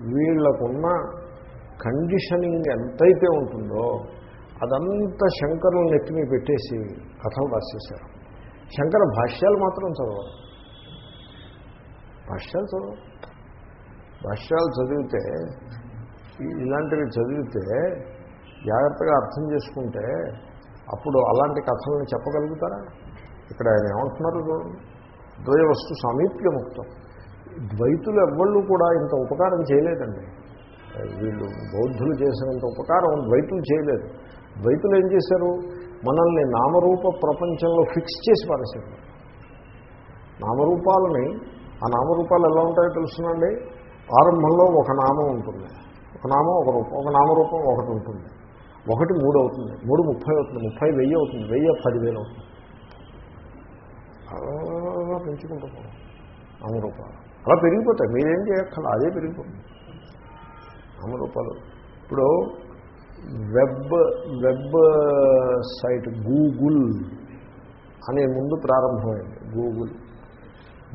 వీళ్ళకున్న కండిషనింగ్ ఎంతైతే ఉంటుందో అదంతా శంకరులు నెత్తిని పెట్టేసి కథలు రాసేశారు. శంకర భాష్యాలు మాత్రం చదవరు. భాష్యాలు చదవరు. భాష్యాలు చదివితే ఇలాంటివి చదివితే జాగ్రత్తగా అర్థం చేసుకుంటే అప్పుడు అలాంటి కథలను చెప్పగలుగుతారా? ఇక్కడ ఆయన ఏమంటున్నారు చూడండి. ద్వయ వస్తు సామీప్యముక్తం. ద్వైతులు ఎవ్వళ్ళు కూడా ఇంత ఉపకారం చేయలేదండి. వీళ్ళు బౌద్ధులు చేసినంత ఉపకారం ద్వైతులు చేయలేదు. ద్వైతులు ఏం చేశారు? మనల్ని నామరూప ప్రపంచంలో ఫిక్స్ చేసి పారేశారు. నామరూపాలని ఆ నామరూపాలు ఎలా ఉంటాయో తెలుసునండి? ఆరంభంలో ఒక నామం ఉంటుంది. ఒక నామం ఒక రూపం ఒక నామరూపం ఒకటి ఉంటుంది. ఒకటి మూడు అవుతుంది మూడు ముప్పై అవుతుంది. ముప్పై వెయ్యి అవుతుంది. వెయ్యి పదివేలు అవుతుంది. పెంచుకుంటూ నామరూపాలు. అలా పెరిగిపోతాయి. మీరేం చేయక్కల అదే పెరిగిపోతుంది. నామరూపాలు ఇప్పుడు వెబ్ వెబ్ సైట్ గూగుల్ అనే ముందు ప్రారంభమైంది గూగుల్.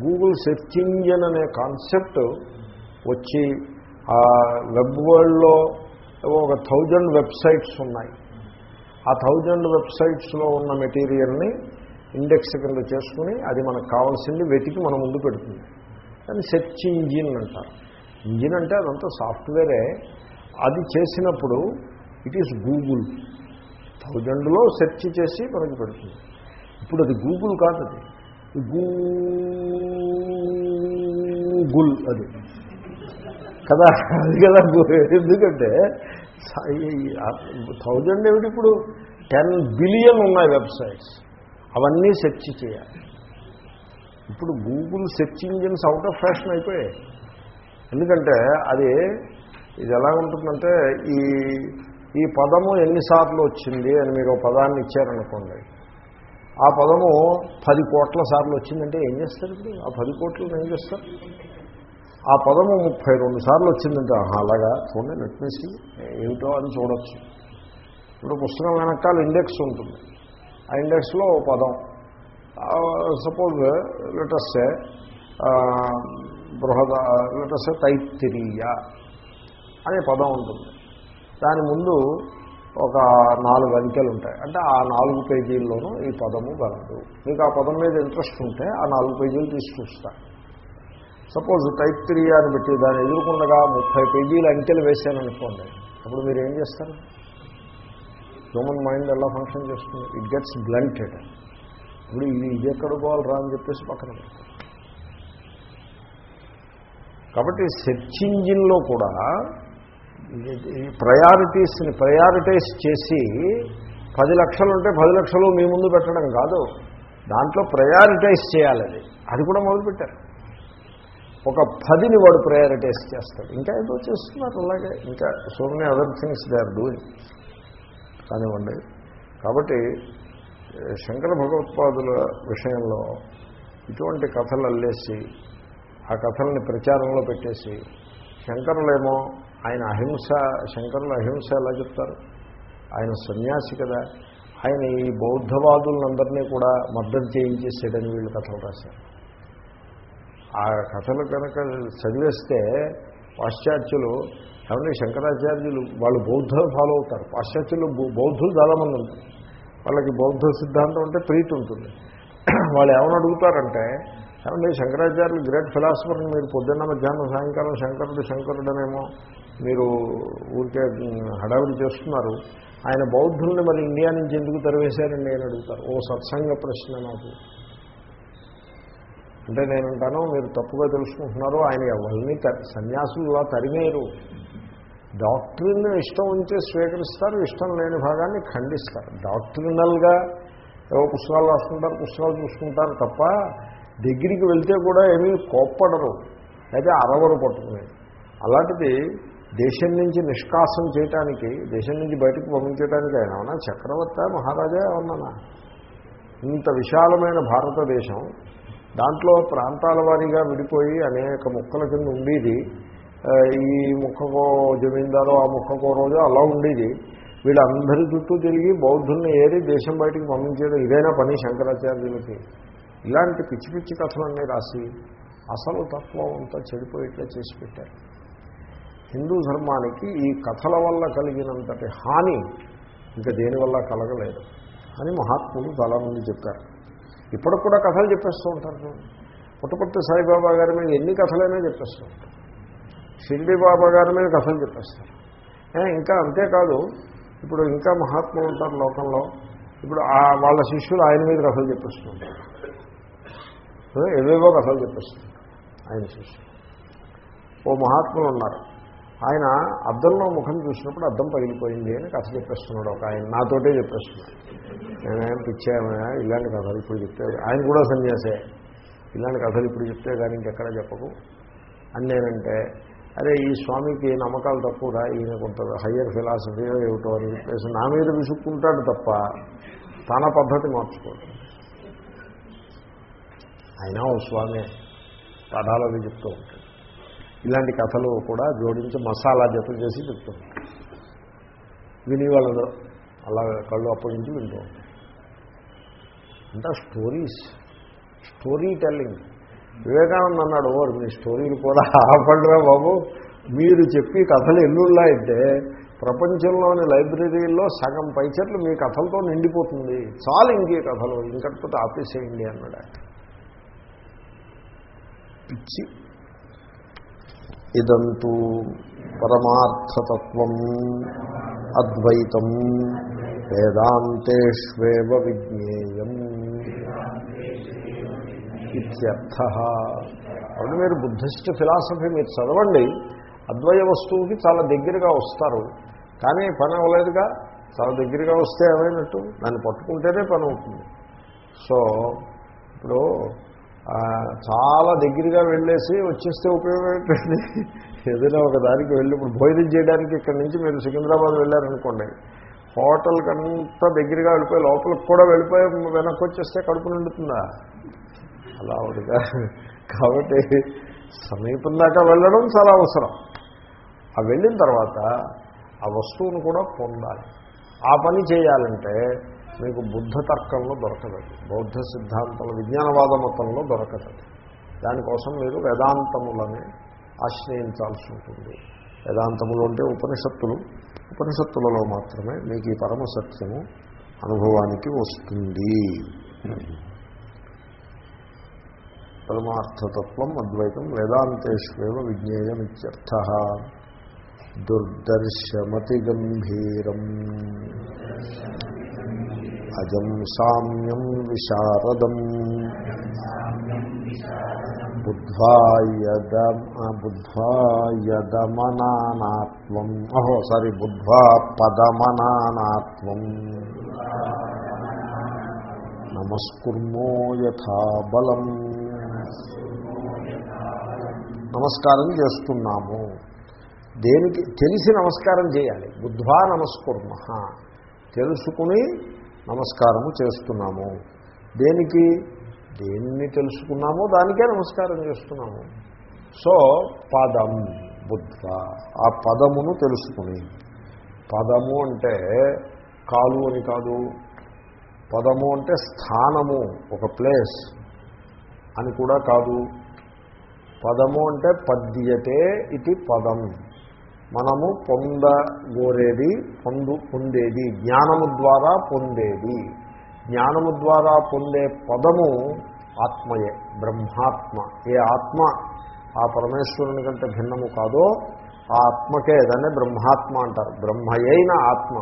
గూగుల్ సెర్చ్ ఇంజన్ అనే కాన్సెప్ట్ వచ్చి ఆ వెబ్ వరల్డ్లో ఏవో ఒక థౌజండ్ వెబ్సైట్స్ ఉన్నాయి. ఆ థౌజండ్ వెబ్సైట్స్లో ఉన్న మెటీరియల్ని ఇండెక్స్ కింద చేసుకుని అది మనకు కావాల్సింది వెతికి మన ముందు పెడుతుంది. కానీ సెర్చ్ ఇంజిన్ అంటారు. ఇంజిన్ అంటే అదంతా సాఫ్ట్వేరే. అది చేసినప్పుడు ఇట్ ఈస్ గూగుల్. థౌజండ్లో సెర్చ్ చేసి మనకి పెడుతుంది. ఇప్పుడు అది గూగుల్ కాదు అది. గూగుల్ అది. కదా? అది కదా ఎందుకంటే థౌజండ్ ఏమిటి ఇప్పుడు? టెన్ బిలియన్ ఉన్నాయి వెబ్సైట్స్. అవన్నీ సెర్చ్ చేయాలి. ఇప్పుడు Google search engines out of fashion అయిపోయాయి. ఎందుకంటే అది ఇది ఎలా ఉంటుందంటే ఈ ఈ పదము ఎన్నిసార్లు వచ్చింది అని మీరు ఒక పదాన్ని ఇచ్చారనుకోండి. ఆ పదము పది కోట్ల సార్లు వచ్చిందంటే ఏం చేస్తారు ఇప్పుడు? ఆ పది కోట్లు ఏం చేస్తారు? ఆ పదము ముప్పై రెండు సార్లు వచ్చిందంటే అలాగా? చూడండి నెట్మేసి ఏమిటో అని చూడొచ్చు. ఇప్పుడు పుస్తకం వెనకాల ఇండెక్స్ ఉంటుంది. ఆ ఇండెక్స్లో ఓ పదం. సపోజ్ లెటర్సే బృహద లెటర్సే తైత్తిరీయ అనే పదం ఉంటుంది. దాని ముందు ఒక నాలుగు అంకెలు ఉంటాయి. అంటే ఆ నాలుగు పేజీల్లోనూ ఈ పదము గలదు మీకు ఆ పదం మీద ఇంట్రెస్ట్ ఉంటే ఆ నాలుగు పేజీలు తీసి సపోజ్ టైప్ అని పెట్టి దాన్ని ఎదుర్కొండగా ముప్పై పేజీలు అంకెలు వేసాననుకోండి అప్పుడు మీరు ఏం చేస్తారు? హ్యూమన్ మైండ్ ఎలా ఫంక్షన్ చేస్తుంది? ఇట్ గెట్స్ బ్లంటెడ్ ఇప్పుడు ఇది ఇది ఎక్కడ పోవాలరా అని చెప్పేసి పక్కన కాబట్టి సెర్చ్ ఇంజిన్లో కూడా ప్రయారిటీస్ని ప్రయారిటైజ్ చేసి పది లక్షలు ఉంటే పది లక్షలు మీ ముందు పెట్టడం కాదు. దాంట్లో ప్రయారిటైజ్ చేయాలి అది. అది కూడా మొదలుపెట్టారు. ఒక పదిని వాడు ప్రయారిటైజ్ చేస్తాడు. ఇంకా ఏదో చేస్తున్నారు అలాగే. ఇంకా so many other things they are doing కానివ్వండి. కాబట్టి శంకర భగవత్పాదుల విషయంలో ఇటువంటి కథలు అల్లేసి ఆ కథల్ని ప్రచారంలో పెట్టేసి శంకరులేమో ఆయన అహింస శంకరులు అహింస ఎలా చెప్తారు? ఆయన సన్యాసి కదా ఆయన ఈ బౌద్ధవాదులందరినీ కూడా మద్దతు చేయించేసాడని వీళ్ళు కథలు రాశారు. ఆ కథలు కనుక చదివేస్తే పాశ్చాత్యులు ఏమంటే శంకరాచార్యులు వాళ్ళు బౌద్ధ ఫాలో అవుతారు. పాశ్చాత్యులు బౌద్ధులు చాలామంది ఉంటారు. వాళ్ళకి బౌద్ధ సిద్ధాంతం అంటే ప్రీతి ఉంటుంది. వాళ్ళు ఏమని అడుగుతారంటే ఏమంటే శంకరాచార్యులు గ్రేట్ ఫిలాసఫర్ని మీరు పొద్దున్న మధ్యాహ్నం సాయంకాలం శంకరుడు శంకరుడనేమో మీరు ఊరికే హడావిడి చేస్తున్నారు. ఆయన బౌద్ధుల్ని మరి ఇండియా నుంచి ఎందుకు తరివేశారండి? అని అడుగుతారు. ఓ సత్సంగ ప్రశ్న నాకు. అంటే నేనంటాను మీరు తప్పుగా తెలుసుకుంటున్నారు ఆయన ఎవరిని త- సన్యాసులు ఇలా తరిమేరు డాక్టర్ని ఇష్టం ఉంటే స్వీకరిస్తారు ఇష్టం లేని భాగాన్ని ఖండిస్తారు. డాక్టరినల్గా ఏవో పుస్తకాలు రాసుకుంటారు పుస్తకాలు చూసుకుంటారు తప్ప దగ్గరికి వెళ్తే కూడా ఏమీ కోప్పడరు. అయితే అరవరు పట్టుకునేది అలాంటిది దేశం నుంచి నిష్కాసం చేయటానికి దేశం నుంచి బయటకు పంపించడానికి ఆయన ఏమన్నా చక్రవర్తి మహారాజా ఏమన్నా ఇంత విశాలమైన భారతదేశం దాంట్లో ప్రాంతాల వారీగా విడిపోయి అనేక ముక్కల కింద ఉండేది ఈ ముఖకో జమీందారో ఆ ముఖకో రోజు అలా ఉండేది. వీళ్ళందరి చుట్టూ తిరిగి బౌద్ధుల్ని ఏరి దేశం బయటికి పంపించేది ఇదైనా పని శంకరాచార్యులకి. ఇలాంటి పిచ్చి పిచ్చి కథలన్నీ రాసి అసలు తత్వం అంతా చెడిపోయేట్లా చేసి పెట్టారు. హిందూ ధర్మానికి ఈ కథల వల్ల కలిగినంతటి హాని ఇంకా దేనివల్ల కలగలేదు అని మహాత్ములు చాలామంది చెప్పారు. ఇప్పటికి కూడా కథలు చెప్పేస్తూ ఉంటారు పుట్టపర్తి సాయిబాబా గారి మీద ఎన్ని కథలైనా చెప్పేస్తూ ఉంటారు. షిరిడి బాబా గారి మీద కథలు చెప్పేస్తారు. ఇంకా అంతేకాదు ఇప్పుడు ఇంకా మహాత్ములు ఉంటారు లోకంలో ఇప్పుడు ఆ వాళ్ళ శిష్యులు ఆయన మీద కథలు చెప్పేస్తుంటారు. ఏవేవో కథలు చెప్పేస్తుంటారు ఆయన శిష్యులు. ఓ మహాత్ములు ఉన్నారు. ఆయన అద్దంలో ముఖం చూసినప్పుడు అద్దం పగిలిపోయింది అని కథ చెప్పేస్తున్నాడు ఒక ఆయన. నాతోటే చెప్పేస్తున్నాడు. నేనేం పిచ్చామయ్యా ఇలాంటి కథలు ఇప్పుడు చెప్తే ఆయన కూడా సన్యాసే. ఇలాంటి కథలు ఇప్పుడు చెప్తే కానీ ఇంకెక్కడ చెప్పకు. అని నేనంటే అరే ఈ స్వామికి నమ్మకాలు తక్కువరా ఈయన కొంత హయ్యర్ ఫిలాసఫీ ఏమిటో అని చెప్పేసి నా మీద విసుక్కుంటాడు తప్ప తన పద్ధతి మార్చుకోడు. అయినా ఓ స్వామి కథాలవి అవి చెప్తూ ఉంటాడు. ఇలాంటి కథలు కూడా జోడించి మసాలా జత చేసి చెప్తూ ఉంటాడు. విని అలా కళ్ళు అప్పగించి వింటూ ఉంటారు. అంటే స్టోరీస్ స్టోరీ టెల్లింగ్ వివేకానంద అన్నాడు ఓరు మీ స్టోరీలు కూడా ఆపడరా బాబు. మీరు చెప్పి కథలు ఎన్నున్నాయంటే ప్రపంచంలోని లైబ్రరీల్లో సగం పైచర్లు మీ కథలతో నిండిపోతుంది. చాలు ఇంకే కథలు ఇంకటితో ఆపేసేయండి అన్నాడు పిచ్చి. ఇదంతూ పరమార్థతత్వం అద్వైతం వేదాంతేష్వేవ విజ్ఞేయం. ఇత్యర్థ. కాబట్టి మీరు బుద్ధిస్ట్ ఫిలాసఫీ మీరు చదవండి. అద్వయ వస్తువుకి చాలా దగ్గరగా వస్తారు. కానీ పని అవ్వలేదుగా. చాలా దగ్గరగా వస్తే ఏమైనట్టు? దాన్ని పట్టుకుంటేనే పని అవుతుంది. సో ఇప్పుడు చాలా దగ్గరగా వెళ్ళేసి వచ్చేస్తే ఉపయోగం ఏంటండి? ఏదైనా ఒక దానికి వెళ్ళి ఇప్పుడు భోజనం చేయడానికి ఇక్కడ నుంచి మీరు సికింద్రాబాద్ వెళ్ళారనుకోండి. హోటల్కి అంతా దగ్గరగా వెళ్ళిపోయి లోపలికి కూడా వెళ్ళిపోయి వెనక్కి వచ్చేస్తే కడుపు నిండుతుందా? అలా అవుతుందా కాబట్టి సమీపం దాకా వెళ్ళడం చాలా అవసరం. ఆ వెళ్ళిన తర్వాత ఆ వస్తువును కూడా పొందాలి. ఆ పని చేయాలంటే మీకు బుద్ధ తర్కంలో దొరకదు. బౌద్ధ సిద్ధాంతంలో విజ్ఞానవాద మతంలో దొరకదు. దానికోసం మీరు వేదాంతములనే ఆశ్రయించాల్సి ఉంటుంది. వేదాంతములు అంటే ఉపనిషత్తులు. ఉపనిషత్తులలో మాత్రమే మీకు ఈ పరమ సత్యము అనుభవానికి వస్తుంది. పరమార్థతత్వం అద్వైతం వేదాంతేష్వేవ విజ్ఞేయమిత్యర్థ. దుర్దర్శమతి గంభీరం అజం సామ్యం విశారదం. బుద్ధ్వాయద బుద్ధ్వాయదమనానాత్వం అహో సారీ బుద్ధ్వా పదమనానాత్వం. నమస్కుర్మో యథా బలం. నమస్కారం చేస్తున్నాము. దేనికి తెలిసి నమస్కారం చేయాలి. బుద్ధ్వా నమస్కుర్మ. తెలుసుకుని నమస్కారము చేస్తున్నాము. దేనికి? దేన్ని తెలుసుకున్నామో దానికే నమస్కారం చేస్తున్నాము. సో పదం బుద్ధ ఆ పదమును తెలుసుకుని. పదము అంటే కాలు అని కాదు. పదము అంటే స్థానము ఒక ప్లేస్. అని కూడా కాదు. పదము అంటే పద్యతే ఇది పదం. మనము పొందగోరేది పొందు పొందేది. జ్ఞానము ద్వారా పొందేది. జ్ఞానము ద్వారా పొందే పదము ఆత్మయే బ్రహ్మాత్మ. ఏ ఆత్మ ఆ పరమేశ్వరుని కంటే భిన్నము కాదో ఆ ఆత్మకే దాన్ని బ్రహ్మాత్మ అంటారు. బ్రహ్మయైన ఆత్మ.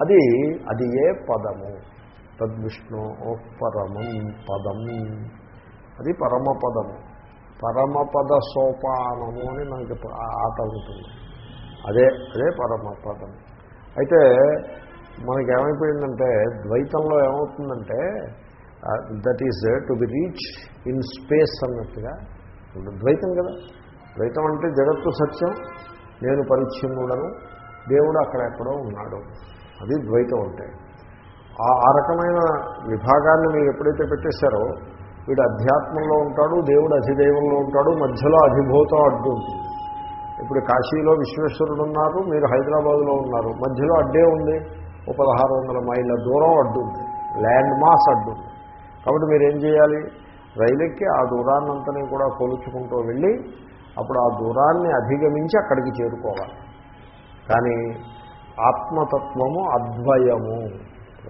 అది అది ఏ పదము? తద్విష్ణు పరమం పదం. అది పరమపదము. పరమపద సోపానము అని మనకి ఆట ఉంటుంది. అదే అదే పరమపదం. అయితే మనకి ఏమైపోయిందంటే ద్వైతంలో ఏమవుతుందంటే that is to be reach in space అన్నట్టుగా ద్వైతం కదా? ద్వైతం అంటే జగత్తు సత్యం నేను పరిచ్ఛిన్నుడను దేవుడు అక్కడ ఎక్కడో ఉన్నాడు. అది ద్వైతం అంటే. ఆ ఆ రకమైన విభాగాన్ని మీరు ఎప్పుడైతే పెట్టేశారో వీడు అధ్యాత్మంలో ఉంటాడు దేవుడు అధిదైవంలో ఉంటాడు మధ్యలో అధిభూతం అడ్డు ఉంటుంది ఇప్పుడు కాశీలో విశ్వేశ్వరుడు ఉన్నారు మీరు హైదరాబాద్లో ఉన్నారు మధ్యలో అడ్డే ఉంది ఓ పదహారు వందల మైళ్ళ దూరం అడ్డు ఉంది ల్యాండ్ మాస్ అడ్డు ఉంది. కాబట్టి మీరు ఏం చేయాలి? రైలెక్కి ఆ దూరాన్నంతని కూడా కొలుచుకుంటూ వెళ్ళి అప్పుడు ఆ దూరాన్ని అధిగమించి అక్కడికి చేరుకోవాలి. కానీ ఆత్మతత్వము అద్వయము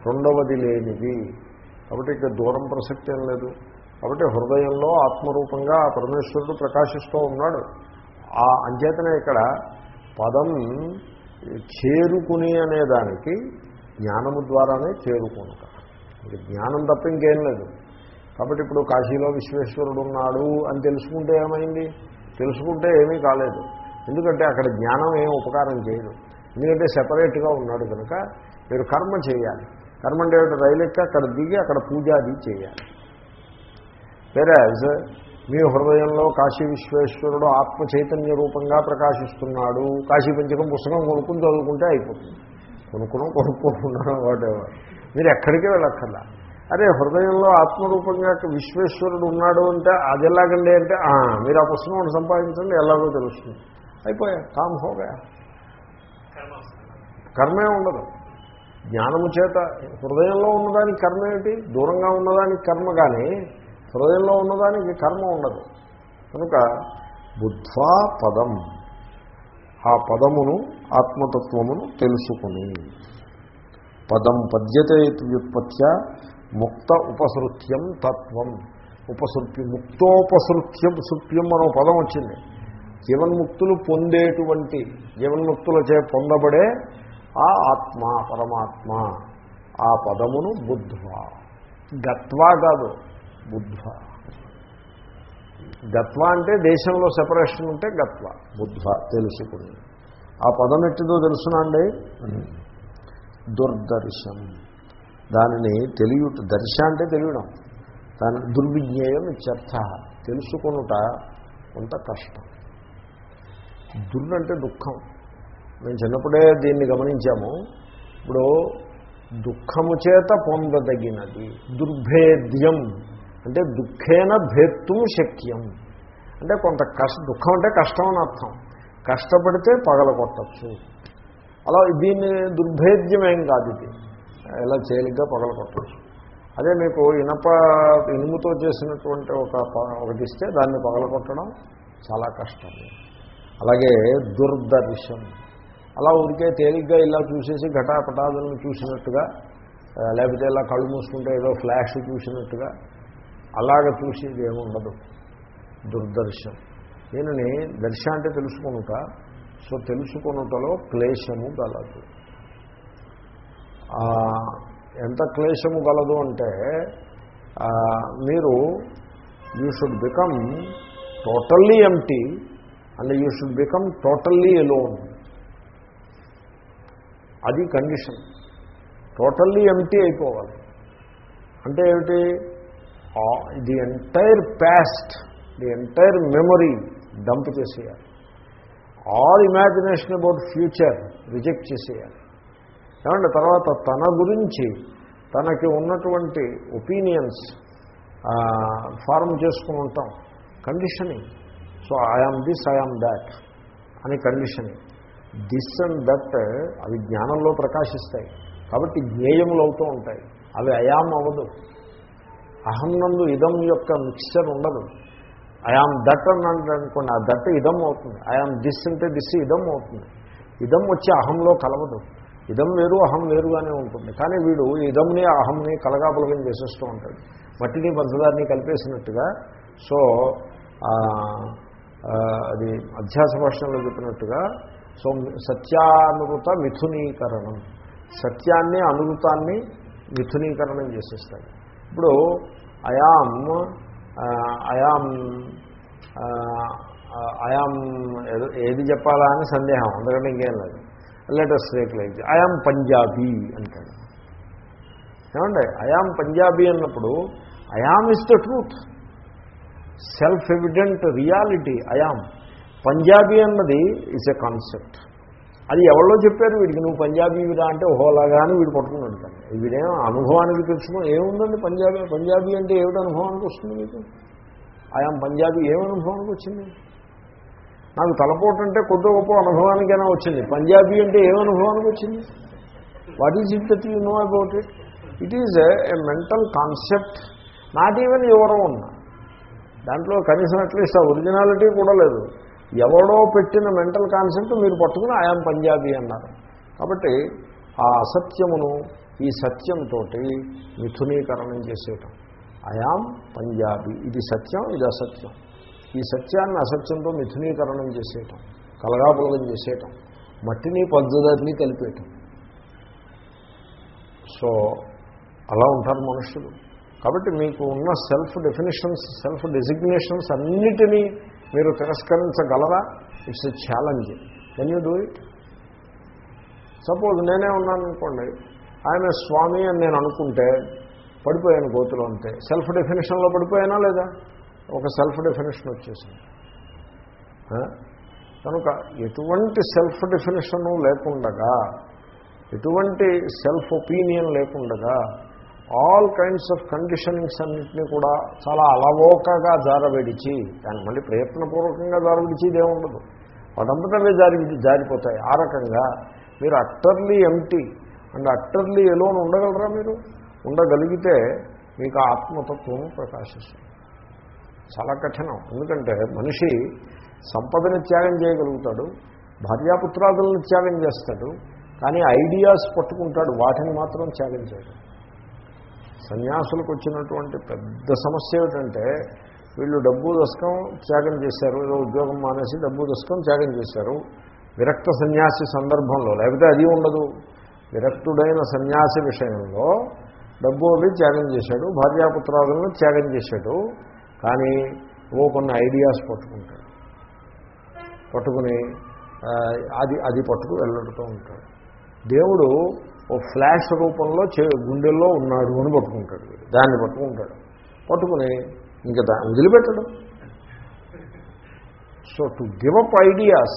రెండవది లేనిది. కాబట్టి ఇక దూరం ప్రసక్తి ఏం లేదు. కాబట్టి హృదయంలో ఆత్మరూపంగా ఆ పరమేశ్వరుడు ప్రకాశిస్తూ ఉన్నాడు. ఆ అంచేతనే ఇక్కడ పదం చేరుకుని అనేదానికి జ్ఞానము ద్వారానే చేరుకుంటారు జ్ఞానం తప్ప ఇంకేం లేదు. కాబట్టి ఇప్పుడు కాశీలో విశ్వేశ్వరుడు ఉన్నాడు అని తెలుసుకుంటే ఏమైంది? తెలుసుకుంటే ఏమీ కాలేదు. ఎందుకంటే అక్కడ జ్ఞానం ఏం ఉపకారం చేయదు. ఎందుకంటే సెపరేట్గా ఉన్నాడు కనుక మీరు కర్మ చేయాలి. కర్మ అంటే రైలు ఎక్కి అక్కడ దిగి అక్కడ పూజ అది చేయాలి. వెరాజ్ మీ హృదయంలో కాశీ విశ్వేశ్వరుడు ఆత్మ చైతన్య రూపంగా ప్రకాశిస్తున్నాడు. కాశీ పంచకం పుస్తకం కొనుక్కుని చదువుకుంటే అయిపోతుంది. కొనుక్కున్నాం కొనుక్కోకుండా వాటెవర్ మీరు ఎక్కడికి వెళ్ళక్కర్లా. అరే హృదయంలో ఆత్మరూపంగా విశ్వేశ్వరుడు ఉన్నాడు అంటే అది ఎలాగండి అంటే మీరు ఆ పుస్తకం సంపాదించండి ఎలాగో తెలుస్తుంది. అయిపోయా కామ్ హోగా. కర్మే ఉండదు. జ్ఞానము చేత హృదయంలో ఉన్నదానికి కర్మ ఏమిటి దూరంగా ఉన్నదానికి కర్మ కానీ హృదయంలో ఉన్నదానికి కర్మ ఉండదు. కనుక బుద్ధ్వా పదం. ఆ పదమును ఆత్మతత్వమును తెలుసుకుని. పదం పద్యతే వ్యుత్పత్య ముక్త ఉపసృత్యం తత్వం. ఉపసృత్యం ముక్తోపసృత్యం సృత్యం అనో పదం వచ్చింది. జీవన్ముక్తులు పొందేటువంటి జీవన్ముక్తులచే పొందబడే ఆ ఆత్మ పరమాత్మ. ఆ పదమును బుద్ధ్వా. గత్వా కాదు. బుద్ధ. గత్వ అంటే దేశంలో సెపరేషన్ ఉంటే గత్వ బుద్ధ తెలుసుకుని. ఆ పదం ఎట్టిదో తెలుసునండి దుర్దర్శం దానిని తెలియట దర్శ అంటే తెలియడం. దాని దుర్విజ్ఞేయం ఇత్యర్థ. తెలుసుకునుట కొంత కష్టం. దుర్ అంటే దుఃఖం. మేము చిన్నప్పుడే దీన్ని గమనించాము. ఇప్పుడు దుఃఖము చేత పొందదగినది. దుర్భేద్యం. అంటే దుఃఖేన భేత్తుం శక్యం. అంటే కొంత కష్ట దుఃఖం అంటే కష్టం అని అర్థం. కష్టపడితే పగలగొట్టచ్చు అలా దీన్ని దుర్భేద్యమేం కాదు ఇది. ఇలా తేలిగ్గా పగలగొట్టచ్చు అదే మీకు ఇనప ఇనుముతో చేసినటువంటి ఒక ఒకటి ఇస్తే దాన్ని పగలగొట్టడం చాలా కష్టం. అలాగే దుర్దర్శం అలా ఊరికే తేలిగ్గా ఇలా చూసేసి ఘటాపటాలను చూసినట్టుగా లేకపోతే ఇలా కళ్ళు మూసుకుంటే ఏదో ఫ్లాష్ చూసినట్టుగా అలాగ చూసేది ఏముండదు. దుర్దర్శం దీనిని దర్శ అంటే తెలుసుకునుట. సో తెలుసుకొనుటలో క్లేశము గలదు. ఎంత క్లేశము గలదు అంటే మీరు you should become totally empty and you should become totally alone అది కండిషన్ టోటల్లీ ఎంటీ అయిపోవాలి. అంటే ఏమిటి? The entire past the entire memory dump చేసేయాలి. All imagination about future reject చేసేయాలి. ఏమంటే తర్వాత తన గురించి తనకి ఉన్నటువంటి ఒపీనియన్స్ ఫార్మ్ చేసుకుని ఉంటాం. Conditioning so I'm this I'm that అని కండిషనింగ్ దిస్ అండ్ దట్ అవి జ్ఞానంలో ప్రకాశిస్తాయి. కాబట్టి జ్ఞేయములు అవుతూ ఉంటాయి. అవి అయాం అవ్వదు. అహం నందు ఇదం యొక్క మిక్స్చర్ ఉండదు. ఐఆమ్ దట్ అని అంటే అనుకోండి ఆ దట్ ఇదం అవుతుంది. ఐఆమ్ దిస్ అంటే దిస్ ఇదం అవుతుంది. ఇదం వచ్చి అహంలో కలవదు. ఇదం వేరు అహం వేరుగానే ఉంటుంది. కానీ వీడు ఇదంని అహంని కలగాపులగం చేసేస్తూ ఉంటాడు. మట్టిని పంచదారిని కలిపేసినట్టుగా సో అది అధ్యాస భాషలో చెప్పినట్టుగా సో సత్యానుభూత మిథునీకరణం. సత్యాన్ని అనుభూతాన్ని మిథునీకరణం చేసేస్తాడు. ఇప్పుడు అయాం అయాం అయాం ఏది చెప్పాలా అని సందేహం అందుకంటే ఇంకేం లేదు. Latest rake like I'm Punjabi అంటాడు. ఏమండి? అయాం పంజాబీ అన్నప్పుడు I'm is the truth self evident reality I'm Punjabi అన్నది ఇస్ ఎ కాన్సెప్ట్ అది ఎవరో చెప్పారు వీడికి నువ్వు పంజాబీ విరా అంటే ఓహోలాగా అని వీడు పట్టుకున్నాడు కానీ వీడేం అనుభవానికి తెలుసుకుని ఏముందండి పంజాబీ? పంజాబీ అంటే ఏమిటి అనుభవానికి వస్తుంది మీకు? ఆయా పంజాబీ. ఏమి అనుభవానికి వచ్చింది? నాకు తలపోటు అంటే కొద్ది గొప్ప అనుభవానికైనా వచ్చింది. పంజాబీ అంటే ఏమి అనుభవానికి వచ్చింది? What is it that you know about it it is a mental concept not even your own దాంట్లో కనీసం అట్లీస్ట్ ఆ ఒరిజినాలిటీ కూడా లేదు. ఎవడో పెట్టిన మెంటల్ కాన్సెప్ట్ మీరు పట్టుకుని ఆయాం పంజాబీ అన్నారు. కాబట్టి ఆ అసత్యమును ఈ సత్యంతో మిథునీకరణం చేసేయటం. అయాం పంజాబీ ఇది సత్యం ఇది అసత్యం. ఈ సత్యాన్ని అసత్యంతో మిథునీకరణం చేసేయటం కలగాపులగం చేసేయటం మట్టిని పద్ధతిని కలిపేయటం సో అలా ఉంటారు మనుషులు. కాబట్టి మీకు ఉన్న సెల్ఫ్ డెఫినేషన్స్ సెల్ఫ్ డెసిగ్నేషన్స్ అన్నిటినీ మీరు తిరస్కరించగలరా? It's a challenge can you do it suppose నేనే ఉన్నాను అనుకోండి. ఆయన స్వామి అని నేను అనుకుంటే పడిపోయాను గోతులు అంతే సెల్ఫ్ డెఫినేషన్లో పడిపోయానా లేదా? ఒక సెల్ఫ్ డెఫినేషన్ వచ్చేసింది. కనుక ఎటువంటి సెల్ఫ్ డెఫినేషను లేకుండగా ఎటువంటి సెల్ఫ్ ఒపీనియన్ లేకుండగా ఆల్ కైండ్స్ ఆఫ్ కండిషనింగ్స్ అన్నింటినీ కూడా చాలా అలవోకగా జారవిడిచి దాన్ని మళ్ళీ ప్రయత్నపూర్వకంగా జారవిడిచి ఇదే ఉండదు. వాటంతటవే జారి జారిపోతాయి. ఆ రకంగా మీరు utterly empty and utterly alone ఉండగలరా మీరు? ఉండగలిగితే మీకు ఆత్మతత్వం ఆత్మతత్వము ప్రకాశిస్తుంది. చాలా కఠినం. ఎందుకంటే మనిషి సంపదని త్యాగం చేయగలుగుతాడు భార్యాపుత్రాదులను త్యాగం చేస్తాడు కానీ ఐడియాస్ పట్టుకుంటాడు వాటిని మాత్రం త్యాగం చేయడం. సన్యాసులకు వచ్చినటువంటి పెద్ద సమస్య ఏమిటంటే వీళ్ళు డబ్బు దశకం త్యాగం చేశారు ఏదో ఉద్యోగం మానేసి డబ్బు దశకం త్యాగం చేశారు. విరక్త సన్యాసి సందర్భంలో లేకపోతే అది ఉండదు. విరక్తుడైన సన్యాసి విషయంలో డబ్బు అవి త్యాగం చేశాడు భార్యాపుత్రాదులను త్యాగం చేశాడు. కానీ ఓ కొన్ని ఐడియాస్ పట్టుకుంటాడు. పట్టుకుని అది అది పట్టుకు వెళ్ళడుతూ ఉంటాడు. దేవుడు ఓ ఫ్లాష్ రూపంలో చే గుండెల్లో ఉన్నాడు అని పట్టుకుంటాడు దాన్ని పట్టుకుంటాడు. పట్టుకుని ఇంకా దాన్ని వదిలిపెట్టడం. So to give up ideas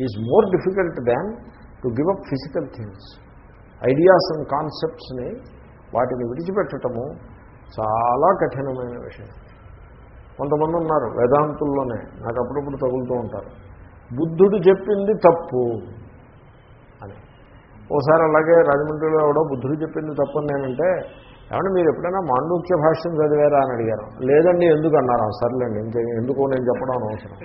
is more difficult than to give up physical things ideas and కాన్సెప్ట్స్ని వాటిని విడిచిపెట్టడము చాలా కఠినమైన విషయం. కొంతమంది ఉన్నారు వేదాంతుల్లోనే నాకు అప్పుడప్పుడు తగులుతూ ఉంటారు. బుద్ధుడు చెప్పింది తప్పు అని. ఓసారి అలాగే రాజమండ్రిలో ఎవడో బుద్ధుడు చెప్పింది తప్పు నేనంటే ఏమంటే మీరు ఎప్పుడైనా మాండూక్య భాష్యం చదివారా అని అడిగారు. లేదండి ఎందుకు అన్నారు? సర్లేండి ఇంకే ఎందుకు నేను చెప్పడం అనవసరం.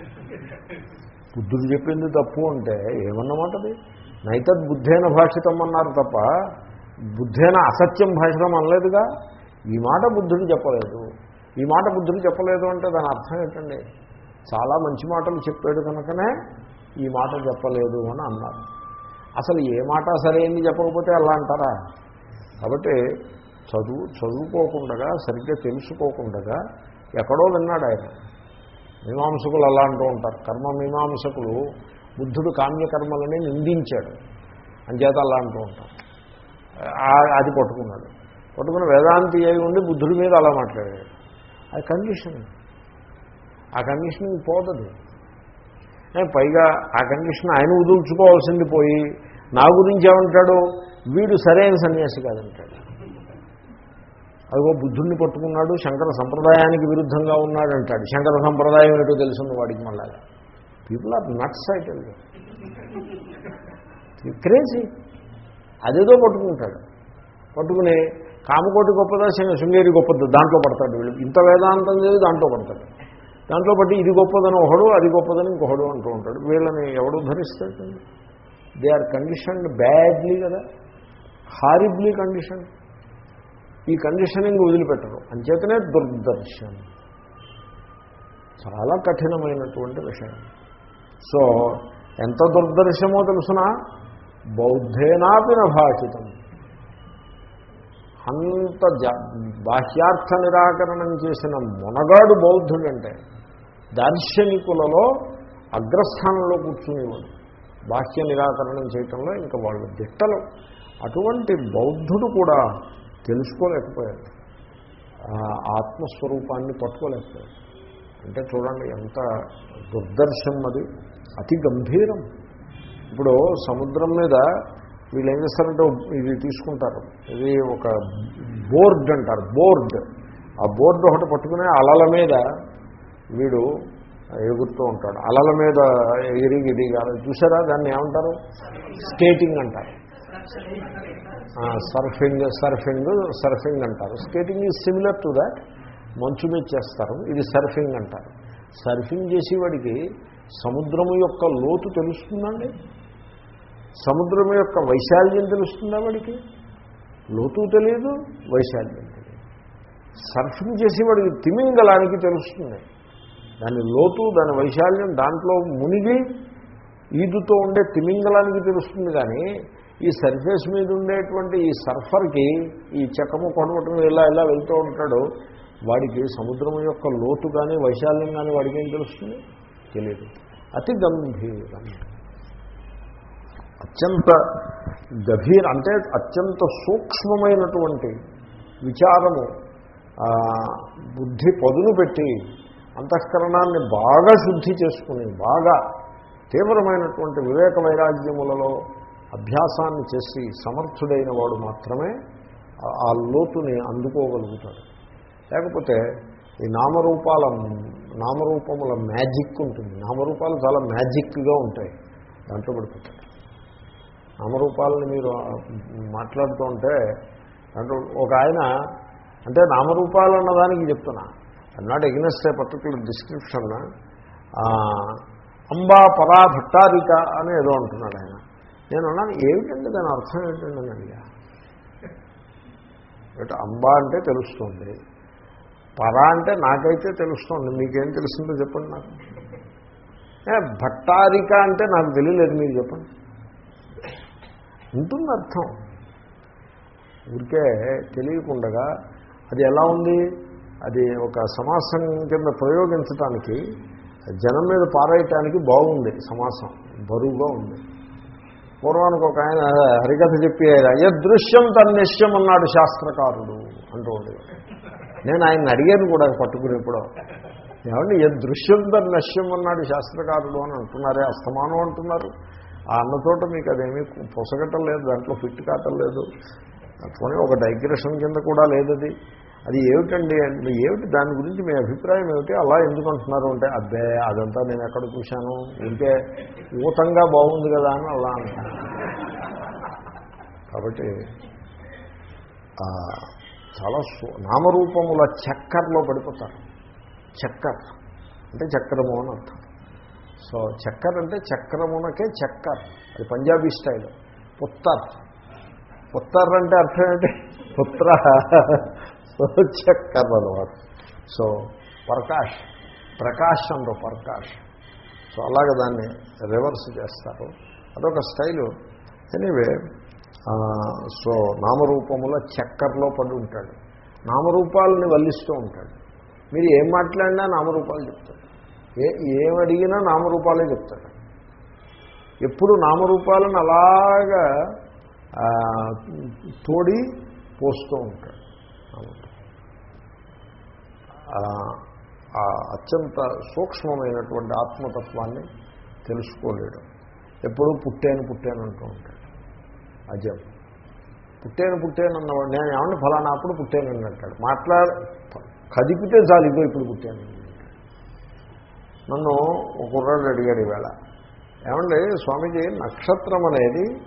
బుద్ధుడు చెప్పింది తప్పు అంటే ఏమన్నమాటది నైతద్ బుద్ధేన భాషితం అన్నారు తప్ప బుద్ధేన అసత్యం భాషితం అనలేదుగా? ఈ మాట బుద్ధుడు చెప్పలేదు. ఈ మాట బుద్ధుడు చెప్పలేదు అంటే దాని అర్థం ఏంటండి? చాలా మంచి మాటలు చెప్పాడు కనుకనే ఈ మాట చెప్పలేదు అని అన్నారు. అసలు ఏ మాట సరైంది చెప్పకపోతే అలా అంటారా? కాబట్టి చదువు చదువుకోకుండా సరిగ్గా తెలుసుకోకుండా ఎక్కడో విన్నాడు ఆయన. మీమాంసకులు అలా అంటూ ఉంటారు. కర్మ మీమాంసకులు బుద్ధుడు కామ్యకర్మలని నిందించాడు. అంచేత అలా అంటూ ఉంటారు. అది పట్టుకున్నాడు. పట్టుకుని వేదాంతి అయి ఉండి బుద్ధుడి మీద అలా మాట్లాడాడు. అది కండిషన్. ఆ కండిషన్ పోతుంది పైగా ఆ కండిషన్ ఆయన వదులుచుకోవాల్సింది పోయి నా గురించి ఏమంటాడు? వీడు సరైన సన్యాసి కాదంటాడు. అదిగో బుద్ధుడిని పట్టుకున్నాడు శంకర సంప్రదాయానికి విరుద్ధంగా ఉన్నాడు అంటాడు శంకర సంప్రదాయం ఏంటో తెలుసుంది వాడికి మళ్ళా. People are nuts I tell crazy అదేదో పట్టుకుంటాడు. పట్టుకుని కామకోటి గొప్పదా శృంగేరి గొప్పదా దాంట్లో పడతాడు వీళ్ళు ఇంత వేదాంతం లేదు దాంట్లో పడతాడు. దాంట్లో బట్టి ఇది గొప్పదని ఒకడు అది గొప్పదని ఇంకొకడు అంటూ ఉంటాడు. వీళ్ళని ఎవడు ధరిస్తాడు? దే ఆర్ కండిషన్డ్ బ్యాడ్లీ కదా. Horribly condition. ఈ కండిషనింగ్ వదిలిపెట్టరు. అంచేతనే దుర్దర్శనం. చాలా కఠినమైనటువంటి విషయం. సో ఎంత దుర్దర్శమో తెలుసునా? బౌద్ధేనాపి భాషితం. అంత జ బాహ్యార్థ నిరాకరణం చేసిన మొనగాడు బౌద్ధుడంటే దార్శనికులలో అగ్రస్థానంలో కూర్చునేవాడు. బాహ్య నిరాకరణం చేయటంలో ఇంకా వాళ్ళు దిట్టలు. అటువంటి బౌద్ధుడు కూడా తెలుసుకోలేకపోయాడు. ఆత్మస్వరూపాన్ని పట్టుకోలేకపోయాడు. అంటే చూడండి ఎంత దుర్దర్శం అది అతి గంభీరం. ఇప్పుడు సముద్రం మీద వీళ్ళు ఏం చేస్తారంటే ఇది తీసుకుంటారు. ఇది ఒక బోర్డ్ అంటారు బోర్డ్. ఆ బోర్డు ఒకటి పట్టుకునే అలల మీద వీడు ఎగురుతూ ఉంటాడు. అలల మీద ఎగిరి ఇది కాదు. చూసారా దాన్ని ఏమంటారు? స్కేటింగ్ అంటారు. సర్ఫింగ్ సర్ఫింగ్ సర్ఫింగ్ అంటారు. Skating is similar to that. మంచు మీద చేస్తారు. ఇది సర్ఫింగ్ అంటారు. సర్ఫింగ్ చేసేవాడికి సముద్రము యొక్క లోతు తెలుస్తుందండి సముద్రం యొక్క వైశాల్యం తెలుస్తుందా వాడికి? లోతు తెలియదు వైశాల్యం తెలియదు సర్ఫింగ్ చేసేవాడికి తిమింగలానికి తెలుస్తుంది. దాని లోతు దాని వైశాల్యం దాంట్లో మునిగి ఈదుతో ఉండే తిమింగలానికి తెలుస్తుంది కానీ ఈ సర్ఫేస్ మీద ఉండేటువంటి ఈ సర్ఫర్కి ఈ చెక్కము కొనవటం ఇలా ఇలా వెళ్తూ ఉంటాడు. వాడికి సముద్రం యొక్క లోతు కానీ వైశాల్యం కానీ వాడికి ఏం తెలుస్తుంది? తెలియదు అతి గంభీరం. అత్యంత గభీర అంటే అత్యంత సూక్ష్మమైనటువంటి విచారము బుద్ధి పదును పెట్టి అంతఃకరణాన్ని బాగా శుద్ధి చేసుకుని బాగా తీవ్రమైనటువంటి వివేక వైరాగ్యములలో అభ్యాసాన్ని చేసి సమర్థుడైన వాడు మాత్రమే ఆ- ఆ లోతుని అందుకోగలుగుతాడు. లేకపోతే ఈ నామరూపాల నామరూపముల మ్యాజిక్ ఉంటుంది. నామరూపాలు చాలా మ్యాజిక్గా ఉంటాయి. దాంట్లో పడిపోతాడు నామరూపాలని మీరు మాట్లాడుతూ ఉంటే ఒక ఆయన అంటే నామరూపాలు అన్నదానికి చెప్తున్నా. Not against a particular description Amba Para Bhattarika అని ఏదో అంటున్నాడు ఆయన. నేను అన్నాను ఏమిటండి దాని అర్థం ఏమిటండి అని అడిగా. అంబా అంటే తెలుస్తుంది. పరా అంటే నాకైతే తెలుస్తుంది. మీకేం తెలిసిందో చెప్పండి నాకు. భట్టారిక అంటే నాకు తెలియలేదు మీరు చెప్పండి. ఉంటుంది అర్థం ఊరికే తెలియకుండా అది ఎలా ఉంది? అది ఒక సమాసం కింద ప్రయోగించటానికి జనం మీద పారేయటానికి బాగుంది సమాసం బరువుగా ఉంది. పూర్వానికి ఒక ఆయన హరికథ చెప్పి అయదృశ్యం తన్నిశ్యం అన్నాడు శాస్త్రకారుడు అంటూ ఉండేవాడు. నేను ఆయన అడిగాను కూడా పట్టుకునేప్పుడు. ఏమండి ఏ దృశ్యం నశ్యం అన్నాడు శాస్త్రకారుడు అని అంటున్నారే అస్తమానం అంటున్నారు. ఆ అన్నతోట మీకు అదేమీ పొసగటం లేదు దాంట్లో ఫిట్ కావటం లేదు పోనీ ఒక డైగ్రెషన్ కింద కూడా లేదు అది అది ఏమిటండి? అంటే ఏమిటి? దాని గురించి మీ అభిప్రాయం ఏమిటి? అలా ఎందుకు అంటున్నారు అంటే అబ్బే అదంతా నేను ఎక్కడ చూశాను? ఉంటే ఊతంగా బాగుంది కదా అని అలా అంటున్నాను కాబట్టి చాలా సు- నామరూపముల చక్కర్లో పడిపోతారు. చక్కర్. అంటే చక్రము అని అర్థం. సో చక్కర్ అంటే చక్రమునకే చక్కర్. అది పంజాబీ స్టైల్. పుత్తర్. పుత్తర్ అంటే అర్థం ఏంటి? పుత్ర. సో చక్కర్ అనమాట సో ప్రకాష్ ప్రకాష్ అంటారు ప్రకాష్ సో అలాగే దాన్ని రివర్స్ చేస్తారు. అదొక స్టైలు. ఎనీవే సో నామరూపముల చక్కర్లో పడి ఉంటాడు. నామరూపాలని వల్లిస్తూ ఉంటాడు. మీరు ఏం మాట్లాడినా నామరూపాలు చెప్తాడు ఏ ఏమడిగినా అడిగినా నామరూపాలే చెప్తాడు ఎప్పుడు నామరూపాలను అలాగా తోడి పోస్తూ ఉంటాడు అత్యంత సూక్ష్మమైనటువంటి ఆత్మతత్వాన్ని తెలుసుకోలేడు. ఎప్పుడూ పుట్టాను పుట్టాను అంటూ ఉంటాడు. అజం. పుట్టాను పుట్టాను అన్నవాడు నేను ఏమన్నా ఫలానా అప్పుడు పుట్టానని అంటాడు. మాట్లాడ కదిపితే చాలు ఇదో ఇప్పుడు పుట్టాను. నన్ను కుర్రాడు అడిగాడు ఈవేళ. ఏమండి స్వామీజీ నక్షత్రం అనేది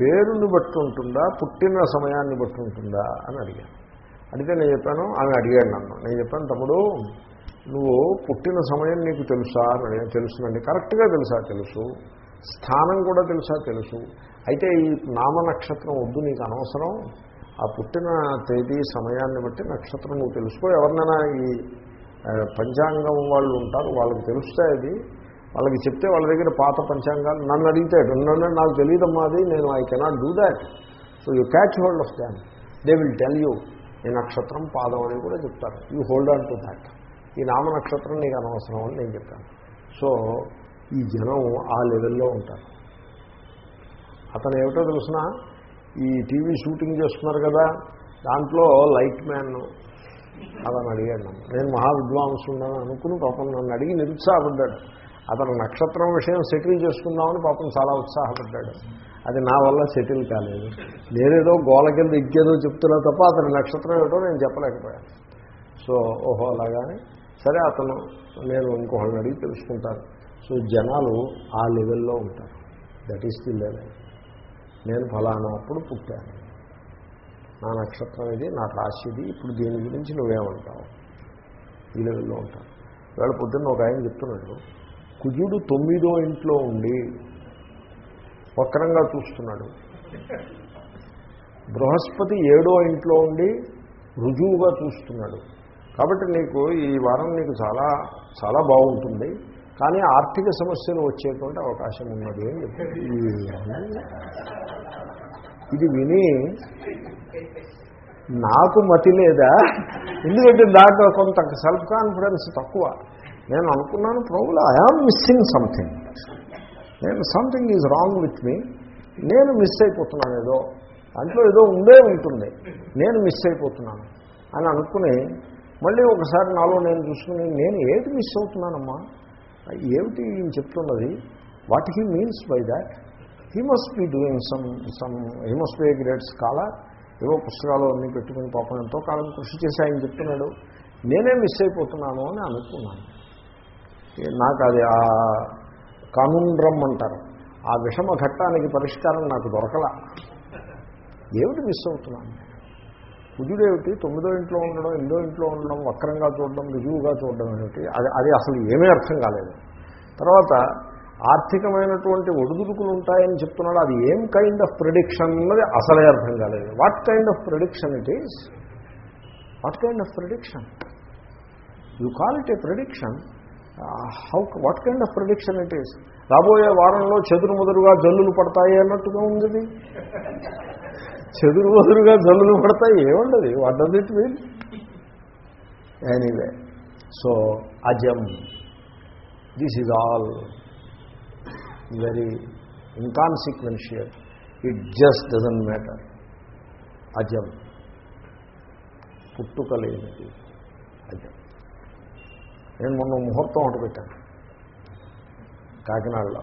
పేరుని బట్టి ఉంటుందా పుట్టిన సమయాన్ని బట్టి ఉంటుందా అని అడిగాను. అడిగితే నేను చెప్పాను ఆమె అడిగాడు నన్ను. నేను చెప్పాను తమ్ముడు నువ్వు పుట్టిన సమయం నీకు తెలుసా? అని తెలుసునండి. కరెక్ట్గా తెలుసా? తెలుసు. స్థానం కూడా తెలుసా? తెలుసు. అయితే ఈ నామ నక్షత్రం వద్దు నీకు అనవసరం. ఆ పుట్టిన తేదీ సమయాన్ని బట్టి నక్షత్రం నువ్వు తెలుసుకో. ఎవరినైనా ఈ పంచాంగం వాళ్ళు ఉంటారు వాళ్ళకి తెలుస్తాయి అది. వాళ్ళకి చెప్తే వాళ్ళ దగ్గర పాత పంచాంగాలు నన్ను అడిగితే నన్ను నాకు తెలియదమ్మా అది నేను I cannot do that. So you catch hold of than they will tell you ఈ నక్షత్రం పాదం అని కూడా చెప్తారు. You hold on to that. ఈ నామ నక్షత్రం నీకు అనవసరం అని నేను చెప్పాను. సో ఈ జనం ఆ లెవెల్లో ఉంటారు. అతను ఏమిటో తెలిసిన? ఈ టీవీ షూటింగ్ చేస్తున్నారు కదా దాంట్లో లైట్ మ్యాన్ అతను అడిగాడు నన్ను నేను మహావిద్వాంసున్నాను అనుకుని పాపం నన్ను అడిగి నిరుత్సాహపడ్డాడు. అతను నక్షత్రం విషయం సెటిల్ చేసుకుందామని పాపం చాలా ఉత్సాహపడ్డాడు. అది నా వల్ల సెటిల్ కాలేదు. నేనేదో గోల కింద ఇచ్చేదో చెప్తున్నా తప్ప అతని నక్షత్రం ఏదో నేను చెప్పలేకపోయాను. సో ఓహో అలాగానే సరే అతను నేను ఇంకొకళ్ళని అడిగి తెలుసుకుంటాను. సో జనాలు ఆ లెవెల్లో ఉంటారు. దట్ ఈస్ ది లెవెల్ నేను ఫలానా అప్పుడు పుట్టాను. నా నక్షత్రం ఇది నా రాశి ఇది ఇప్పుడు దీని గురించి నువ్వేమంటావు? ఈ లెవెల్లో ఉంటాను వేళ పొద్దున్న ఒక ఆయన చెప్తున్నాడు కుజుడు తొమ్మిదో ఇంట్లో ఉండి వక్రంగా చూస్తున్నాడు. బృహస్పతి ఏడో ఇంట్లో ఉండి రుజువుగా చూస్తున్నాడు. కాబట్టి నీకు ఈ వారం నీకు చాలా చాలా బాగుంటుంది. కానీ ఆర్థిక సమస్యలు వచ్చేటువంటి అవకాశం ఉన్నది అని ఇది విని నాకు మతి లేదా? ఎందుకంటే దాంట్లో కొంత సెల్ఫ్ కాన్ఫిడెన్స్ తక్కువ. నేను అనుకున్నాను ప్రభులు ఐఆమ్ మిస్సింగ్ సంథింగ్ నేను something is wrong with me నేను మిస్ అయిపోతున్నాను ఏదో. దాంట్లో ఏదో ఉండే ఉంటుంది. నేను మిస్ అయిపోతున్నాను. అని అనుకుని మళ్ళీ ఒకసారి నాలో నేను చూసుకుని నేను ఏది మిస్ అవుతున్నానమ్మా? ఏమిటి ఈయన చెప్తున్నది? What he means by that? He must be doing some some he must be a great scholar ఏవో పుస్తకాలు అన్నీ పెట్టుకుని పాపం ఎంతో కాలం కృషి చేసి ఆయన చెప్తున్నాడు. నేనే మిస్ అయిపోతున్నాను అని అనుకున్నాను. నాకు అది ఆ కానుండ్రం అంటారు. ఆ విషమ ఘట్టానికి పరిష్కారం నాకు దొరకల. ఏమిటి మిస్ అవుతున్నాను? కుజుడేమిటి? తొమ్మిదో ఇంట్లో ఉండడం ఎనిమిదో ఇంట్లో ఉండడం వక్రంగా చూడడం రుజువుగా చూడడం ఏమిటి? అది అది అసలు ఏమీ అర్థం కాలేదు. తర్వాత ఆర్థికమైనటువంటి ఒడిదుడుకులు ఉంటాయని చెప్తున్నాడు. అది ఏం కైండ్ ఆఫ్ ప్రిడిక్షన్ అన్నది అసలే అర్థం కాలేదు. What kind of prediction it is what kind of prediction you call it a prediction how what kind of prediction it is రాబోయే వారంలో చెదురు ముదురుగా జల్లులు పడతాయి అన్నట్టుగా ఉంది ఇది. చెదురు ముదురుగా జల్లులు పడతాయి ఏముండదు. What does it mean anyway so Azam this is all very inconsequential. It just doesn't matter అజం. పుట్టుక లేనిది. అజం. నేను మొన్న ముహూర్తం ఒకటి పెట్టాను. కాకినాడలో.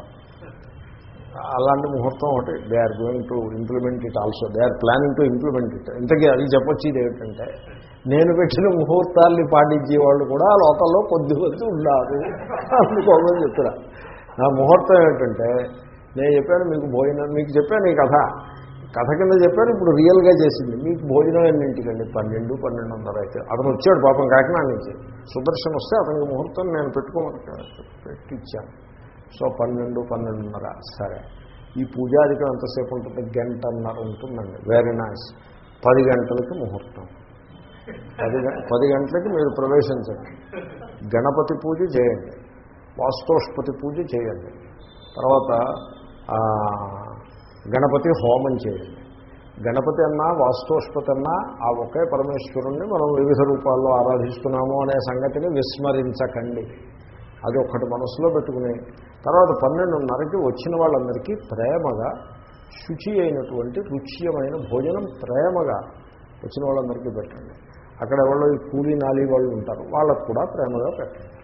అలాంటి ముహూర్తం ఒకటి. They are going to implement it also they are planning to implement it ఇంతకీ అది చెప్పొచ్చేది ఏమిటంటే నేను పెట్టిన ముహూర్తాల్ని పాటించే వాళ్ళు కూడా ఆ లోకల్లో కొద్ది మంది ఉన్నారు అందుకోమని చెప్తున్నా. నా ముహూర్తం ఏమిటంటే నేను చెప్పాను మీకు భోజనం మీకు చెప్పాను ఈ కథ. కథ కింద చెప్పాను ఇప్పుడు రియల్గా చేసింది. మీకు భోజనం ఎన్నింటికండి? పన్నెండు పన్నెండున్నర అయితే. అతను వచ్చాడు పాపం కాకినాడ నుంచి. సుదర్శన్ వస్తే అతనికి ముహూర్తం నేను పెట్టుకోమని పెట్టించాను సో పన్నెండు పన్నెండున్నర. సరే. ఈ పూజాదికి ఎంతసేపు ఉంటుంది? గంటన్నర ఉంటుందండి. వెరీ నైస్ పది గంటలకి ముహూర్తం. పది పది గంటలకి మీరు ప్రవేశించండి. గణపతి పూజ చేయండి. వాస్తోష్పతి పూజ చేయండి. తర్వాత గణపతి హోమం చేయండి. గణపతి అన్నా వాస్తోష్పతి అన్నా ఆ ఒకే పరమేశ్వరుణ్ణి మనం వివిధ రూపాల్లో ఆరాధిస్తున్నాము అనే సంగతిని విస్మరించకండి. అది ఒక్కటి మనసులో పెట్టుకుని తర్వాత పన్నెండున్నరకి వచ్చిన వాళ్ళందరికీ ప్రేమగా శుచి అయినటువంటి రుచ్యమైన భోజనం ప్రేమగా వచ్చిన వాళ్ళందరికీ పెట్టండి. అక్కడ ఎవరో ఈ కూలీ నాలి వాళ్ళు ఉంటారు వాళ్ళకు కూడా ప్రేమగా పెట్టండి.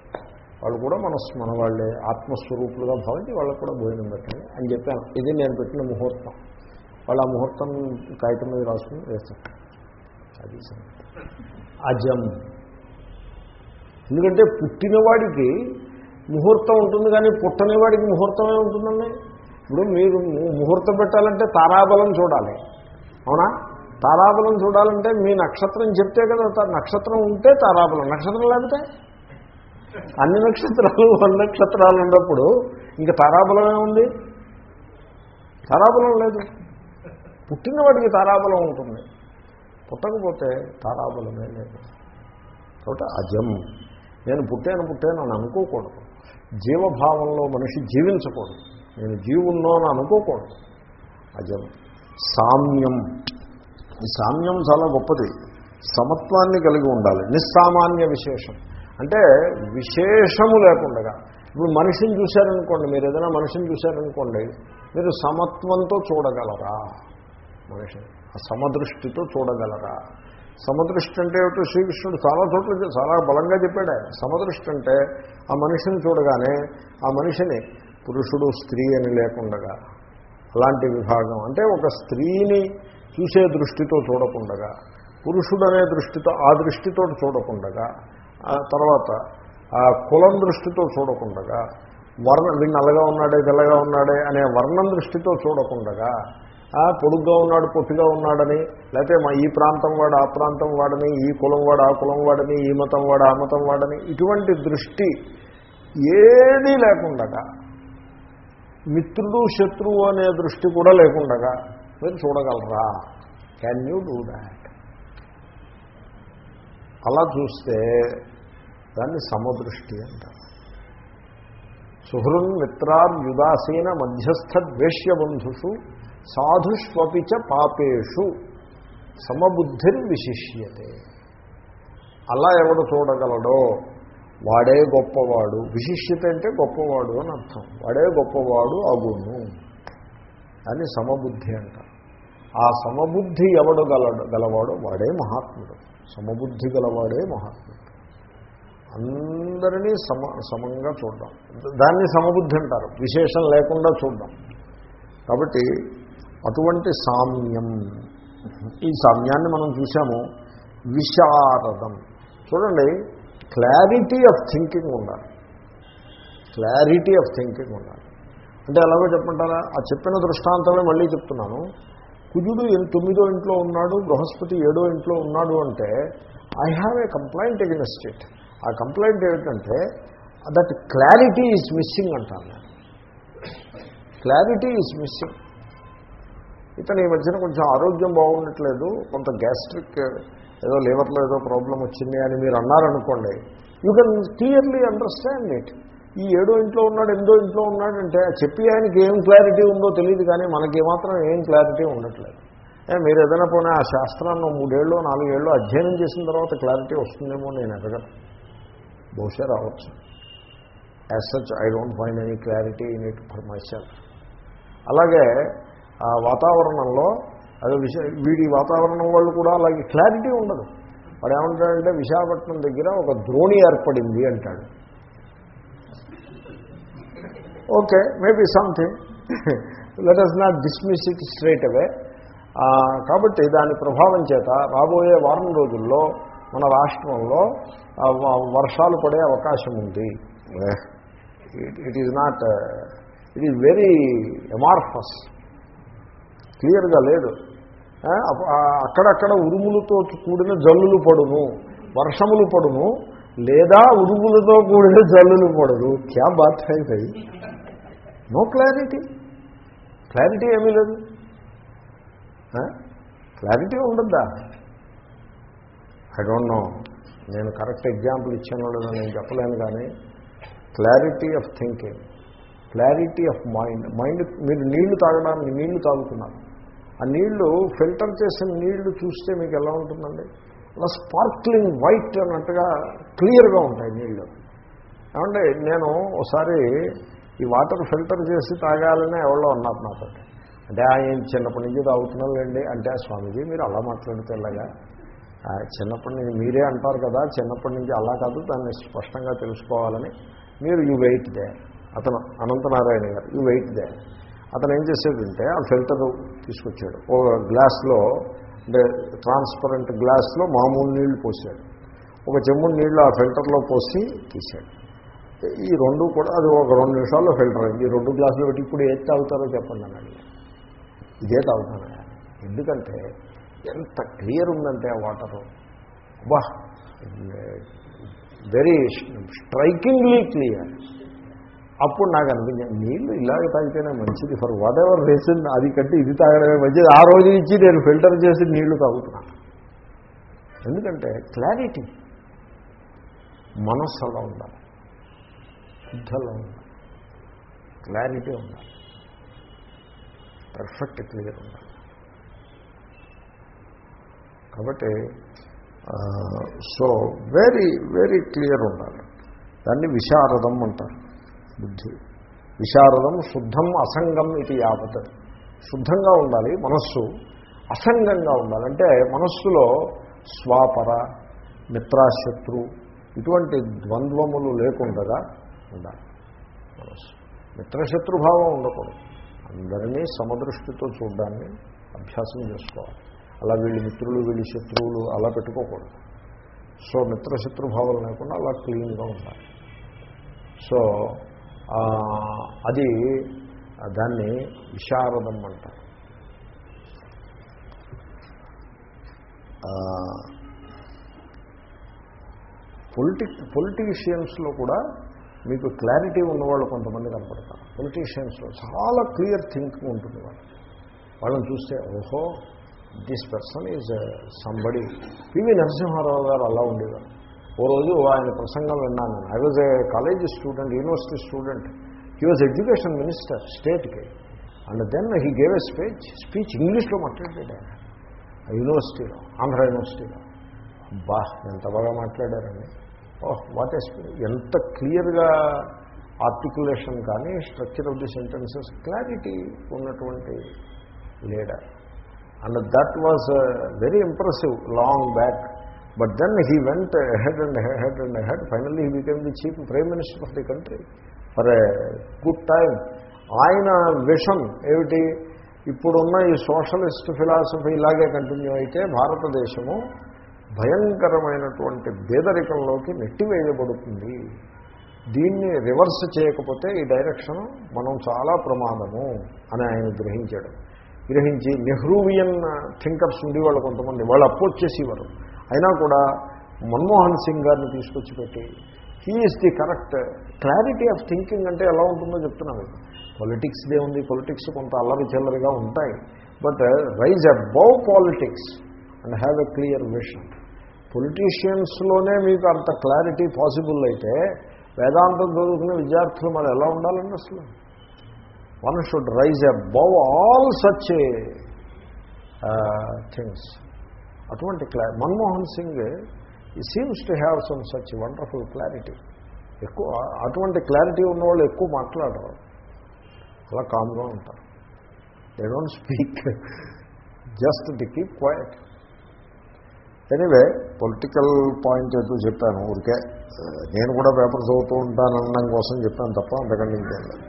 వాళ్ళు కూడా మన మన వాళ్ళే ఆత్మస్వరూపులుగా భావించి వాళ్ళకు కూడా భోజనం పెట్టండి అని చెప్పాను. ఇది నేను పెట్టిన ముహూర్తం. వాళ్ళు ఆ ముహూర్తం కాగితం మీద రాసుకుని వేస్తారు అది అజం. ఎందుకంటే పుట్టినవాడికి ముహూర్తం ఉంటుంది కానీ పుట్టనివాడికి ముహూర్తమే ఉంటుందండి. ఇప్పుడు మీరు ముహూర్తం పెట్టాలంటే తారాబలం చూడాలి. అవునా? తారాబలం చూడాలంటే మీ నక్షత్రం చెప్తే కదా నక్షత్రం ఉంటే తారాబలం. నక్షత్రం లేకపోతే అన్ని నక్షత్రాలు వన్ నక్షత్రాలు ఉన్నప్పుడు ఇంకా తారాబలమే ఉంది. తారాబలం లేదు. పుట్టినవాడికి తారాబలం ఉంటుంది. పుట్టకపోతే తారాబలమే లేదు. కాబట్టి అజం. నేను పుట్టాను పుట్టాను అని అనుకోకూడదు. జీవభావంలో మనిషి జీవించకూడదు. నేను జీవున్నో అని అనుకోకూడదు. అజం. సామ్యం. ఈ సామ్యం చాలా గొప్పది. సమత్వాన్ని కలిగి ఉండాలి. నిస్సామాన్య విశేషం. అంటే విశేషము లేకుండా ఇప్పుడు మనిషిని చూశారనుకోండి మీరు ఏదైనా మనిషిని చూశారనుకోండి మీరు సమత్వంతో చూడగలరా? మనిషిని సమదృష్టితో చూడగలరా? సమదృష్టి అంటే ఏమిటో శ్రీకృష్ణుడు చాలా చోట్ల చాలా బలంగా చెప్పాడే. సమదృష్టి అంటే ఆ మనిషిని చూడగానే ఆ మనిషిని పురుషుడు స్త్రీ అని లేకుండగా అలాంటి విభాగం. అంటే ఒక స్త్రీని చూసే దృష్టితో చూడకుండగా పురుషుడనే దృష్టితో ఆ దృష్టితో చూడకుండగా తర్వాత ఆ కులం దృష్టితో చూడకుండగా వర్ణ వీడు నల్లగా ఉన్నాడే తెల్లగా ఉన్నాడే అనే వర్ణం దృష్టితో చూడకుండగా పొడుగ్గా ఉన్నాడు పొట్టిగా ఉన్నాడని లేకపోతే మా ఈ ప్రాంతం వాడు ఆ ప్రాంతం వాడని ఈ కులం వాడు ఆ కులం వాడని ఈ మతం వాడు ఆ మతం వాడని ఇటువంటి దృష్టి ఏదీ లేకుండగా మిత్రుడు శత్రువు అనే దృష్టి కూడా లేకుండగా మీరు చూడగలరా? క్యాన్ యూ డూ దాట్ అలా చూస్తే దాన్ని సమదృష్టి అంటారు. సుహృన్ మిత్రార్యుదాసీన మధ్యస్థ ద్వేష్యబంధుషు సాధుష్వపిచ పాపేషు సమబుద్ధిని విశిష్యతే. అలా ఎవడు చూడగలడో వాడే గొప్పవాడు. విశిష్యత అంటే గొప్పవాడు అని అర్థం. వాడే గొప్పవాడు అగును. అని సమబుద్ధి అంటారు. ఆ సమబుద్ధి ఎవడు గలడు గలవాడో వాడే మహాత్ముడు. సమబుద్ధి గలవాడే మహాత్ముడు. అందరినీ సమ సమంగా చూడడం. దాన్ని సమబుద్ధి అంటారు. విశేషం లేకుండా చూడడం. కాబట్టి అటువంటి సామ్యం. ఈ సామ్యాన్ని మనం చూసాము విశారదం. చూడండి క్లారిటీ ఆఫ్ థింకింగ్ ఉండాలి. క్లారిటీ ఆఫ్ థింకింగ్ ఉండాలి. అంటే ఎలాగో చెప్పంటారా ఆ చెప్పిన దృష్టాంతమే మళ్ళీ చెప్తున్నాను. కుజుడు తొమ్మిదో ఇంట్లో ఉన్నాడు బృహస్పతి ఏడో ఇంట్లో ఉన్నాడు అంటే I have a complaint against it ఆ కంప్లైంట్ ఏమిటంటే దట్ క్లారిటీ ఈజ్ మిస్సింగ్ అంటాను నేను క్లారిటీ ఈజ్ మిస్సింగ్ ఇతను ఈ మధ్యన కొంచెం ఆరోగ్యం బాగుండట్లేదు కొంత గ్యాస్ట్రిక్ ఏదో లేవర్లో ఏదో ప్రాబ్లం వచ్చింది అని మీరు అన్నారనుకోండి you can clearly understand it ఈ ఏడో ఇంట్లో ఉన్నాడు ఎనిమిదో ఇంట్లో ఉన్నాడంటే చెప్పి ఆయనకి ఏం క్లారిటీ ఉందో తెలియదు కానీ మనకి మాత్రం ఏం క్లారిటీ ఉండట్లేదు. ఏ, మీరు ఏదైనా పోనీ ఆ శాస్త్రాన్ని మూడేళ్ళు నాలుగేళ్ళు అధ్యయనం చేసిన తర్వాత క్లారిటీ వస్తుందేమో నేను ఎదగను బహుశా రావచ్చు. As such I don't find any clarity in it for myself అలాగే ఆ వాతావరణంలో అదే విష వీడి వాతావరణం వాళ్ళు కూడా అలాగే క్లారిటీ ఉండదు. వాడు ఏమంటాడంటే విశాఖపట్నం దగ్గర ఒక ద్రోణి ఏర్పడింది అంటాడు. Okay maybe something let us not dismiss it straight away కాబట్టి దాని ప్రభావం చేత రాబోయే వారం రోజుల్లో మన రాష్ట్రంలో వర్షాలు పడే అవకాశం ఉంది. It is not it is very amorphous క్లియర్గా లేదు. అక్కడక్కడ ఉరుములతో కూడిన జల్లులు పడును వర్షములు పడును లేదా ఉరుములతో కూడిన జల్లులు పడును క్యా బాత్ హై నో క్లారిటీ క్లారిటీ ఏమీ లేదు. క్లారిటీ ఉండద్దా ఐ డోంట్ నో నేను కరెక్ట్ ఎగ్జాంపుల్ ఇచ్చానో లేదో నేను చెప్పలేను కానీ clarity of thinking clarity of mind mind మీరు నీళ్ళు తాగడానికి నీళ్ళు తాగుతున్నారు. ఆ నీళ్ళు ఫిల్టర్ చేసిన నీళ్ళు చూస్తే మీకు ఎలా ఉంటుందండి? అలా స్పార్క్లింగ్ వైట్ అన్నట్టుగా క్లియర్గా ఉంటాయి నీళ్ళు. ఏమంటే నేను ఒకసారి ఈ వాటర్ ఫిల్టర్ చేసి తాగాలని ఎవరో అన్నారు నాతో. అంటే ఆయన చిన్నప్పటి నుంచి తాగుతున్నారండి అంటే స్వామీజీ మీరు అలా మాట్లాడితే ఇలాగా చిన్నప్పటి నుంచి మీరే అంటారు కదా చిన్నప్పటి నుంచి అలా కాదు దాన్ని స్పష్టంగా తెలుసుకోవాలని. మీరు యూ వెయిట్ దే. అతను అనంతనారాయణ గారు యూ వెయిట్ దే. అతను ఏం చేసేదంటే ఆ ఫిల్టర్ తీసుకొచ్చాడు. ఓ గ్లాస్లో అంటే ట్రాన్స్పరెంట్ గ్లాస్లో మామూలు నీళ్ళు పోసాడు. ఒక చెమ్ము నీళ్ళు ఆ ఫిల్టర్లో పోసి తీశాడు ఈ రెండు కూడా అది ఒక రెండు నిమిషాల్లో ఫిల్టర్ అయింది. ఈ రెండు గ్లాసులు పెట్టి ఇప్పుడు ఏది తాగుతారో చెప్పండి అని అడిగాను ఇదే తాగుతాను ఎందుకంటే ఎంత క్లియర్ ఉందంటే ఆ వాటరు బా వెరీ స్ట్రైకింగ్లీ క్లియర్ అప్పుడు నాకు అనిపించింది నీళ్ళు ఇలాగ తాగితేనే మంచిది. ఫర్ వాట్ ఎవర్ రీజన్ అది కట్టి ఇది తాగడమే మంచిది. ఆ రోజు నుంచి నేను ఫిల్టర్ చేసి నీళ్ళు తాగుతున్నాను ఎందుకంటే క్లారిటీ మనస్సు అలా ఉండాలి. శ్రద్ధలో ఉండాలి క్లారిటీ ఉండాలి. పర్ఫెక్ట్ క్లియర్ ఉండాలి. కాబట్టి సో వెరీ వెరీ క్లియర్ ఉండాలి. దాన్ని విశారదం అంటారు బుద్ధి. విశారదం శుద్ధం అసంగం ఇది యావత్. శుద్ధంగా ఉండాలి మనస్సు అసంగంగా ఉండాలి. అంటే మనస్సులో స్వాపర మిత్రాశత్రు ఇటువంటి ద్వంద్వములు లేకుండగా ఉండాలి. మనస్సు. మిత్రశత్రుభావం ఉండకూడదు. అందరినీ సమదృష్టితో చూడడాన్ని అభ్యాసం చేసుకోవాలి. అలా వీళ్ళు మిత్రులు వీళ్ళు శత్రువులు అలా పెట్టుకోకూడదు. సో మిత్రశత్రుభావం లేకుండా అలా క్లీన్గా ఉండాలి. సో అది దాన్ని విశారదం అంటారు. పొలిటిక్ పొలిటీషియన్స్లో కూడా మీకు క్లారిటీ ఉన్నవాళ్ళు కొంతమంది కనపడతారు. పొలిటీషియన్స్లో చాలా క్లియర్ థింకింగ్ ఉంటుంది వాళ్ళు వాళ్ళని చూస్తే ఓహో this person is somebody PV Narasimha Rao గారు అలా ఉండేవారు. ఓ రోజు ఆయన ప్రసంగం విన్నాను. I was a college student university student he was education minister స్టేట్కి and then he gave a speech speech ఇంగ్లీష్లో మాట్లాడాడు ఆయన. ఆ యూనివర్సిటీలో ఆంధ్ర యూనివర్సిటీలో బా ఎంత బాగా మాట్లాడారండి. ఓహ్ వాట్ ఎస్ ఎంత క్లియర్గా ఆర్టికులేషన్ కానీ structure of the sentences clarity ఉన్నటువంటి leader. And that was very impressive long back but then he went head and head and head finally he became the chief prime minister of the country for a good time ఆయన vision ఏమిటి? ఇప్పుడున్న ఈ socialist philosophy ఇలాగే continue అయితే భారతదేశము భయంకరమైనటువంటి బేదరికంలోకి నెట్టివేయబడుతుంది. దీన్ని reverse చేయకపోతే ఈ డైరెక్షన్ మనం చాలా ప్రమాదము అని ఆయన గ్రహించాడు. గ్రహించి నెహ్రూవియన్ థింకర్స్ ఉండేవాళ్ళు కొంతమంది వాళ్ళు అపోజ్ చేసేవారు. అయినా కూడా మన్మోహన్ సింగ్ గారిని తీసుకొచ్చి పెట్టి he is the correct clarity of thinking అంటే ఎలా ఉంటుందో చెప్తున్నాను పొలిటిక్స్దే ఉంది పొలిటిక్స్ కొంత అల్లరి చిల్లరిగా ఉంటాయి. But rise above politics and have a clear vision పొలిటీషియన్స్లోనే మీకు అంత క్లారిటీ పాసిబుల్ అయితే వేదాంతం చదువుకునే విద్యార్థులు మరి ఎలా ఉండాలండి అసలు? One should rise above all such things అటువంటి క్లా మన్మోహన్ సింగ్ ఈ seems to have some such wonderful clarity ఎక్కువ అటువంటి క్లారిటీ ఉన్నవాళ్ళు ఎక్కువ మాట్లాడరు. అలా కామ్గా ఉంటారు. They don't speak just the keep quiet anyway political point ఏదో చెప్పాను ఊరికే నేను కూడా పేపర్ చదువుతూ ఉంటాను అనడం కోసం చెప్పాను తప్ప అంతకంటే ఇంకేం లేదు.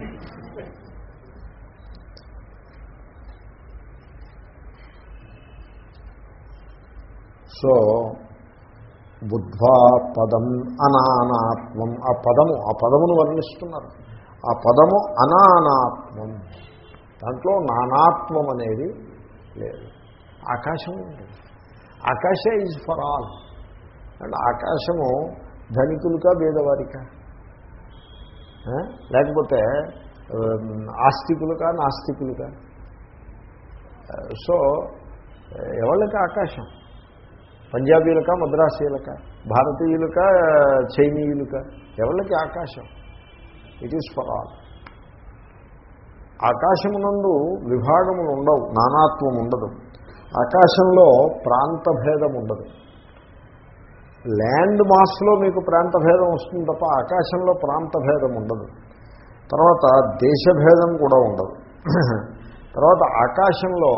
సో బుద్ధ్వా పదం అనానాత్మం ఆ పదము ఆ పదమును వర్ణిస్తున్నారు. ఆ పదము అనానాత్మం దాంట్లో నానాత్మం అనేది లేదు. ఆకాశం ఉంటుంది. ఆకాశ ఈజ్ ఫర్ ఆల్ అండ్ ఆకాశము ధనికులుగా భేదవారిక? లేకపోతే ఆస్తికులుగా నాస్తికులుగా? సో ఎవరికి ఆకాశం? పంజాబీలక మద్రాసీలక? భారతీయులక చైనీయులక? ఎవరికి ఆకాశం? ఇట్ ఈస్ ఫర్ ఆల్ ఆకాశమునందు విభాగములు ఉండవు నానాత్వం ఉండదు ఆకాశంలో ప్రాంత భేదం ఉండదు. ల్యాండ్ మాస్లో మీకు ప్రాంత భేదం వస్తుంది తప్ప ఆకాశంలో ప్రాంత భేదం ఉండదు. తర్వాత దేశభేదం కూడా ఉండదు. తర్వాత ఆకాశంలో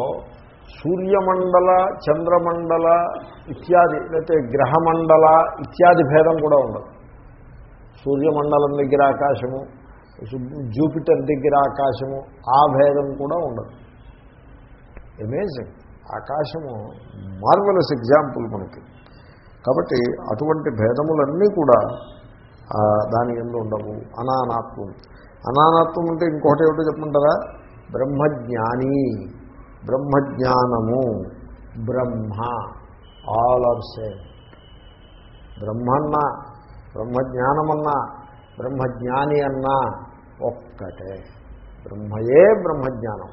సూర్యమండల చంద్రమండల ఇత్యాది లేకపోతే గ్రహమండల ఇత్యాది భేదం కూడా ఉండదు. సూర్యమండలం దగ్గర ఆకాశము జూపిటర్ దగ్గర ఆకాశము ఆ భేదం కూడా ఉండదు. అమేజింగ్ ఆకాశము మార్వలస్ ఎగ్జాంపుల్ మనకి. కాబట్టి అటువంటి భేదములన్నీ కూడా దాని ఎందు ఉండవు. అనానాత్వం. అనానాత్వం అంటే ఇంకొకటి ఏమిటో చెప్పమంటారా? బ్రహ్మజ్ఞాని. బ్రహ్మజ్ఞానము. బ్రహ్మ. ఆల్ ఆర్ సేమ్ బ్రహ్మన్నా బ్రహ్మజ్ఞానమన్నా బ్రహ్మజ్ఞాని అన్నా ఒక్కటే. బ్రహ్మయే బ్రహ్మజ్ఞానం.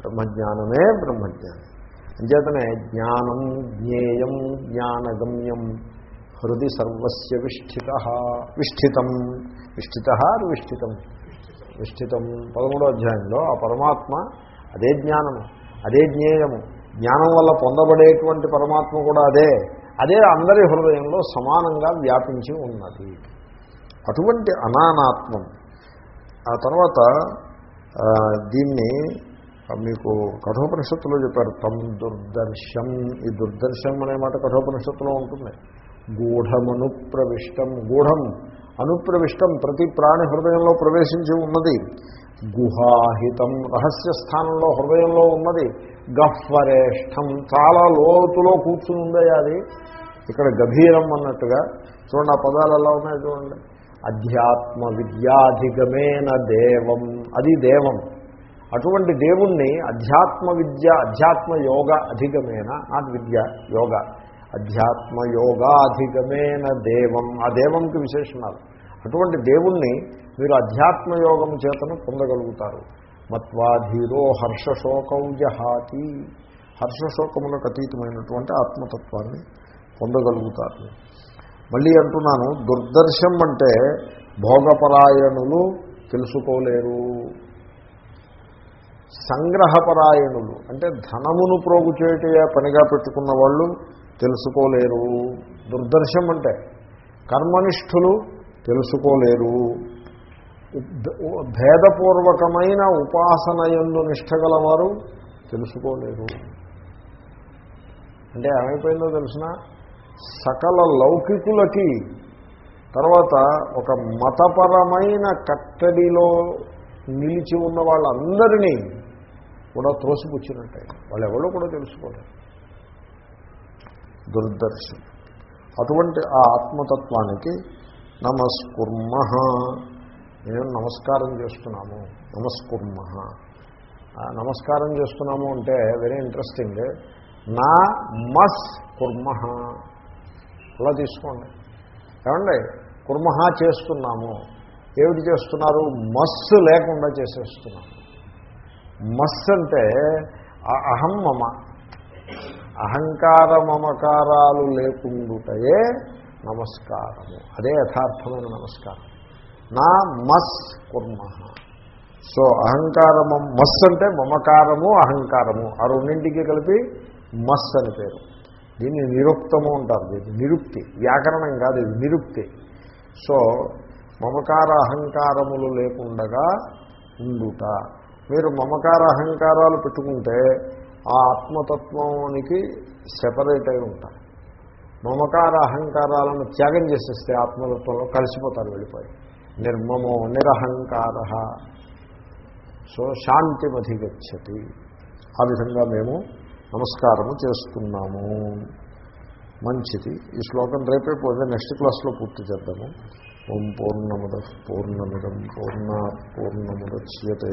బ్రహ్మజ్ఞానమే బ్రహ్మజ్ఞానం. అంచేతనే జ్ఞానం జ్ఞేయం జ్ఞానగమ్యం హృది సర్వస్య విష్ఠిత విష్ఠితం. విష్ఠిత విష్ఠితం? విష్ఠితం. పదమూడో అధ్యాయంలో ఆ పరమాత్మ అదే జ్ఞానము అదే జ్ఞేయము. జ్ఞానం వల్ల పొందబడేటువంటి పరమాత్మ కూడా అదే. అదే అందరి హృదయంలో సమానంగా వ్యాపించి ఉన్నది. అటువంటి అనానాత్మం. ఆ తర్వాత దీన్ని మీకు కఠోపనిషత్తులో చెప్పారు తమ్ దుర్దర్శం. ఈ దుర్దర్శం అనే మాట కఠోపనిషత్తులో ఉంటుంది. గూఢమనుప్రవిష్టం గూఢం అనుప్రవిష్టం ప్రతి ప్రాణి హృదయంలో ప్రవేశించి ఉన్నది. గుహాహితం రహస్య స్థానంలో హృదయంలో ఉన్నది. గహ్వరేష్టం. చాలా లోతులో కూర్చుని ఉందయ్యా అది. ఇక్కడ గభీరం అన్నట్టుగా చూడండి ఆ పదాలు ఎలా ఉన్నాయి చూడండి. అధ్యాత్మ విద్యాధిగమేన దేవం. అది దేవం. అటువంటి దేవుణ్ణి అధ్యాత్మ విద్య అధ్యాత్మ యోగ అధిగమేన నాట్ విద్య యోగ. అధ్యాత్మ యోగాధిగమేన దేవం. ఆ దేవంకి విశేషణాలు. అటువంటి దేవుణ్ణి మీరు అధ్యాత్మ యోగం చేతను పొందగలుగుతారు. మత్వాధీరో హర్షశోకం జహాతి హర్షశోకములకు అతీతమైనటువంటి ఆత్మతత్వాన్ని పొందగలుగుతారు. మళ్ళీ అంటున్నాను దుర్దర్శం అంటే భోగపరాయణులు తెలుసుకోలేరు. సంగ్రహపరాయణులు. అంటే ధనమును ప్రోగు చేయటే పనిగా పెట్టుకున్న వాళ్ళు తెలుసుకోలేరు. దుర్దర్శం అంటే కర్మనిష్ఠులు తెలుసుకోలేరు. భేదపూర్వకమైన ఉపాసన ఎందు నిష్టగలవారు తెలుసుకోలేరు. అంటే ఏమైపోయిందో తెలిసిన? సకల లౌకికులకి తర్వాత ఒక మతపరమైన కట్టడిలో నిలిచి ఉన్న వాళ్ళందరినీ కూడా త్రోసిపుచ్చినట్టే వాళ్ళు ఎవరో కూడా తెలుసుకోలేదు దుర్దర్శం అటువంటి ఆ ఆత్మతత్వానికి నమస్కుర్మ. మేము నమస్కారం చేస్తున్నాము. నమస్కుర్మ. నమస్కారం చేస్తున్నాము అంటే వెరీ ఇంట్రెస్టింగ్ నా మస్ కుర్మ అలా తీసుకోండి. ఏమండి? కుర్మ చేస్తున్నాము. ఏమిటి చేస్తున్నారు? మస్సు లేకుండా చేసేస్తున్నాము. మస్ అంటే అహం మమ. అహంకార మమకారాలు లేకుండుటయే నమస్కారము. అదే యథార్థమైన నమస్కారం. నా మస్ కుర్మ. సో అహంకారము మస్ అంటే మమకారము అహంకారము. ఆ రెండింటికి కలిపి మస్ అని పేరు. దీన్ని నిరుక్తము అంటారు దీన్ని. నిరుక్తి. వ్యాకరణం కాదు ఇది నిరుక్తి. సో మమకార అహంకారములు లేకుండగా ఉండుట. మీరు మమకార అహంకారాలు పెట్టుకుంటే ఆ ఆత్మతత్వానికి సెపరేట్ అయి ఉంటారు. మమకార అహంకారాలను త్యాగం చేసేస్తే ఆత్మతత్వంలో కలిసిపోతారు వెళ్ళిపోయి. నిర్మమో నిరహంకార. సో శాంతిమధిగచ్చతి. ఆ విధంగా మేము నమస్కారము చేస్తున్నాము. మంచిది. ఈ శ్లోకం రేపే పోతే నెక్స్ట్ క్లాస్లో పూర్తి చేద్దాము. ఓం పూర్ణముద పూర్ణమిదం పూర్ణ పూర్ణముద్యతే.